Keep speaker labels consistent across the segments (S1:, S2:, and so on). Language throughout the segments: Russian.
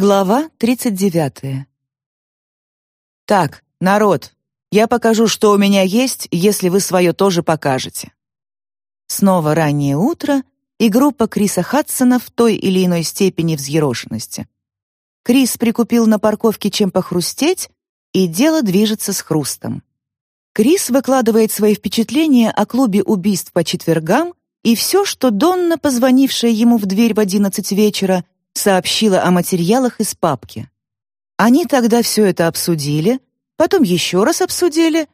S1: Глава 39. Так, народ, я покажу, что у меня есть, если вы свое тоже покажете. Снова раннее утро и группа Криса Хадсона в той или иной степени взъерошенности. Крис прикупил на парковке чем похрустеть, и дело движется с хрустом. Крис выкладывает свои впечатления о клубе убийств по четвергам и все, что Донна, позвонившая ему в дверь в одиннадцать вечера, сообщила о материалах из папки. Они тогда все это обсудили, потом еще раз обсудили,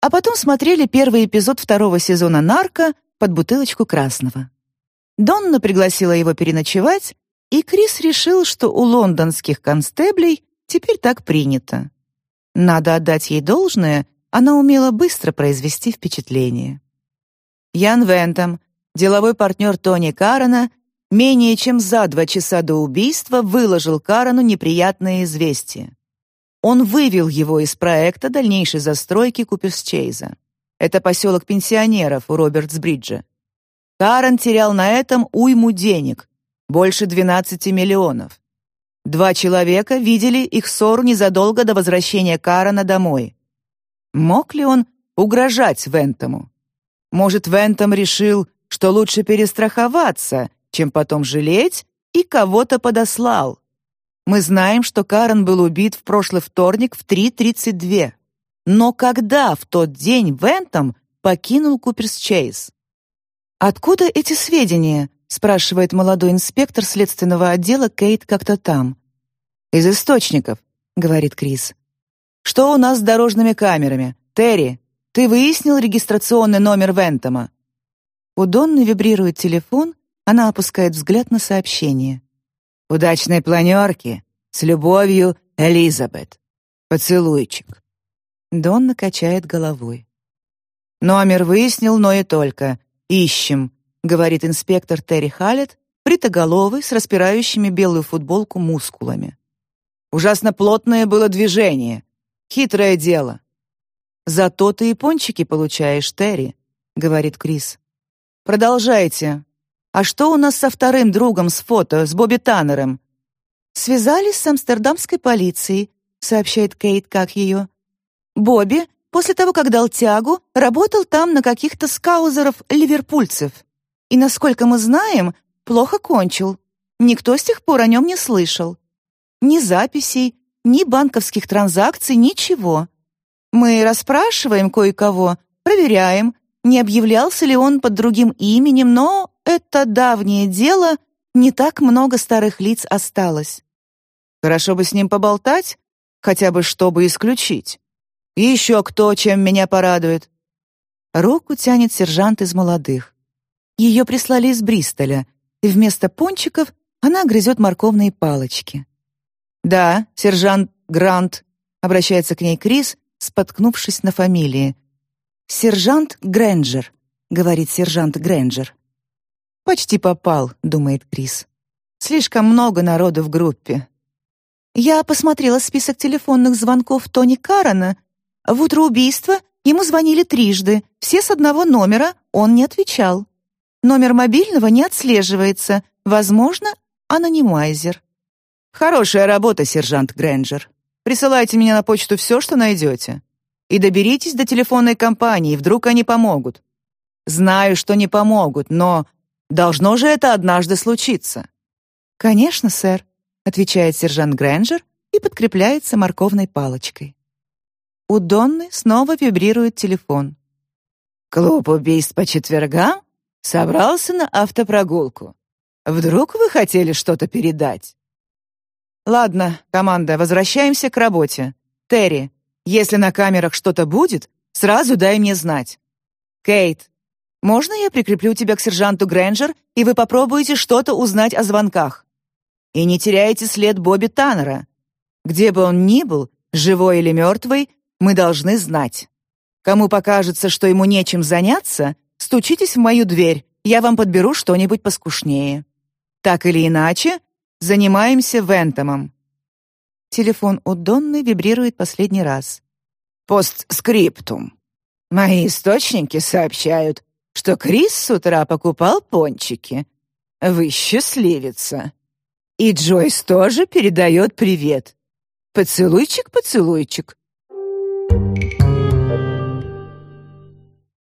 S1: а потом смотрели первый эпизод второго сезона «Нарко» под бутылочку красного. Донна пригласила его переночевать, и Крис решил, что у лондонских констеблей теперь так принято. Надо отдать ей должное, она умела быстро произвести впечатление. Ян Вентом, деловой партнер Тони Карена, менее чем за два часа до убийства выложил Карану неприятное известие. Он вывел его из проекта дальнейшей застройки Куперсчейза. Это поселок пенсионеров у Робертсбриджа. Карен терял на этом уйму денег, больше 12 миллионов. Два человека видели их ссору незадолго до возвращения Карена домой. Мог ли он угрожать Вентому? Может, Вентом решил, что лучше перестраховаться чем потом жалеть, и кого-то подослал. Мы знаем, что Карен был убит в прошлый вторник в 3.32. Но когда в тот день Вентом покинул Куперс-Чейз? «Откуда эти сведения?» — спрашивает молодой инспектор следственного отдела Кейт как-то там. «Из источников», — говорит Крис. «Что у нас с дорожными камерами? Терри, ты выяснил регистрационный номер Вентома?» У Донны вибрирует телефон, она опускает взгляд на сообщение. «Удачной планерки! С любовью, Элизабет! Поцелуйчик!» Донна качает головой. «Номер выяснил, но и только. Ищем», — говорит инспектор Терри Халлет, притоголовый, с распирающими белую футболку мускулами. «Ужасно плотное было движение. Хитрое дело». «Зато ты и пончики получаешь, Терри», — говорит Крис. «Продолжайте. А что у нас со вторым другом с фото, с Бобби Таннером? Связались с амстердамской полицией, сообщает Кейт, как ее. Бобби, после того, как дал тягу, работал там на каких-то скаузеров-ливерпульцев. И, насколько мы знаем, плохо кончил. Никто с тех пор о нем не слышал. Ни записей, ни банковских транзакций, ничего. Мы расспрашиваем кое-кого, проверяем, не объявлялся ли он под другим именем, но это давнее дело, не так много старых лиц осталось. Хорошо бы с ним поболтать, хотя бы чтобы исключить. И еще кто, чем меня порадует. Руку тянет сержант из молодых. Ее прислали из Бристоля, и вместо пончиков она грызет морковные палочки. «Да, сержант Грант», — обращается к ней Крис, споткнувшись на фамилии. «Сержант Грэнджер», — говорит сержант Грэнджер. «Почти попал», — думает Крис. «Слишком много народу в группе». Я посмотрела список телефонных звонков Тони Карана. В утро убийства ему звонили трижды, все с одного номера, он не отвечал. Номер мобильного не отслеживается, возможно, анонимайзер. «Хорошая работа, сержант Грэнджер. Присылайте мне на почту все, что найдете. И доберитесь до телефонной компании, вдруг они помогут. Знаю, что не помогут, но Должно же это однажды случиться. Конечно, сэр, отвечает сержант Грэнджер и подкрепляется морковной палочкой. У Донны снова вибрирует телефон. Клуб убийств по четвергам собрался на автопрогулку. Вдруг вы хотели что-то передать? Ладно, команда, возвращаемся к работе. Терри, если на камерах что-то будет, сразу дай мне знать. Кейт, можно я прикреплю тебя к сержанту Грэнджер, и вы попробуете что-то узнать о звонках? И не теряйте след Бобби Таннера. Где бы он ни был, живой или мертвый, мы должны знать. Кому покажется, что ему нечем заняться, стучитесь в мою дверь, я вам подберу что-нибудь поскушнее. Так или иначе, занимаемся Вентомом. Телефон у Донны вибрирует последний раз. Постскриптум. Мои источники сообщают, что Крис с утра покупал пончики. Вы счастливица. И Джойс тоже передает привет. Поцелуйчик-поцелуйчик.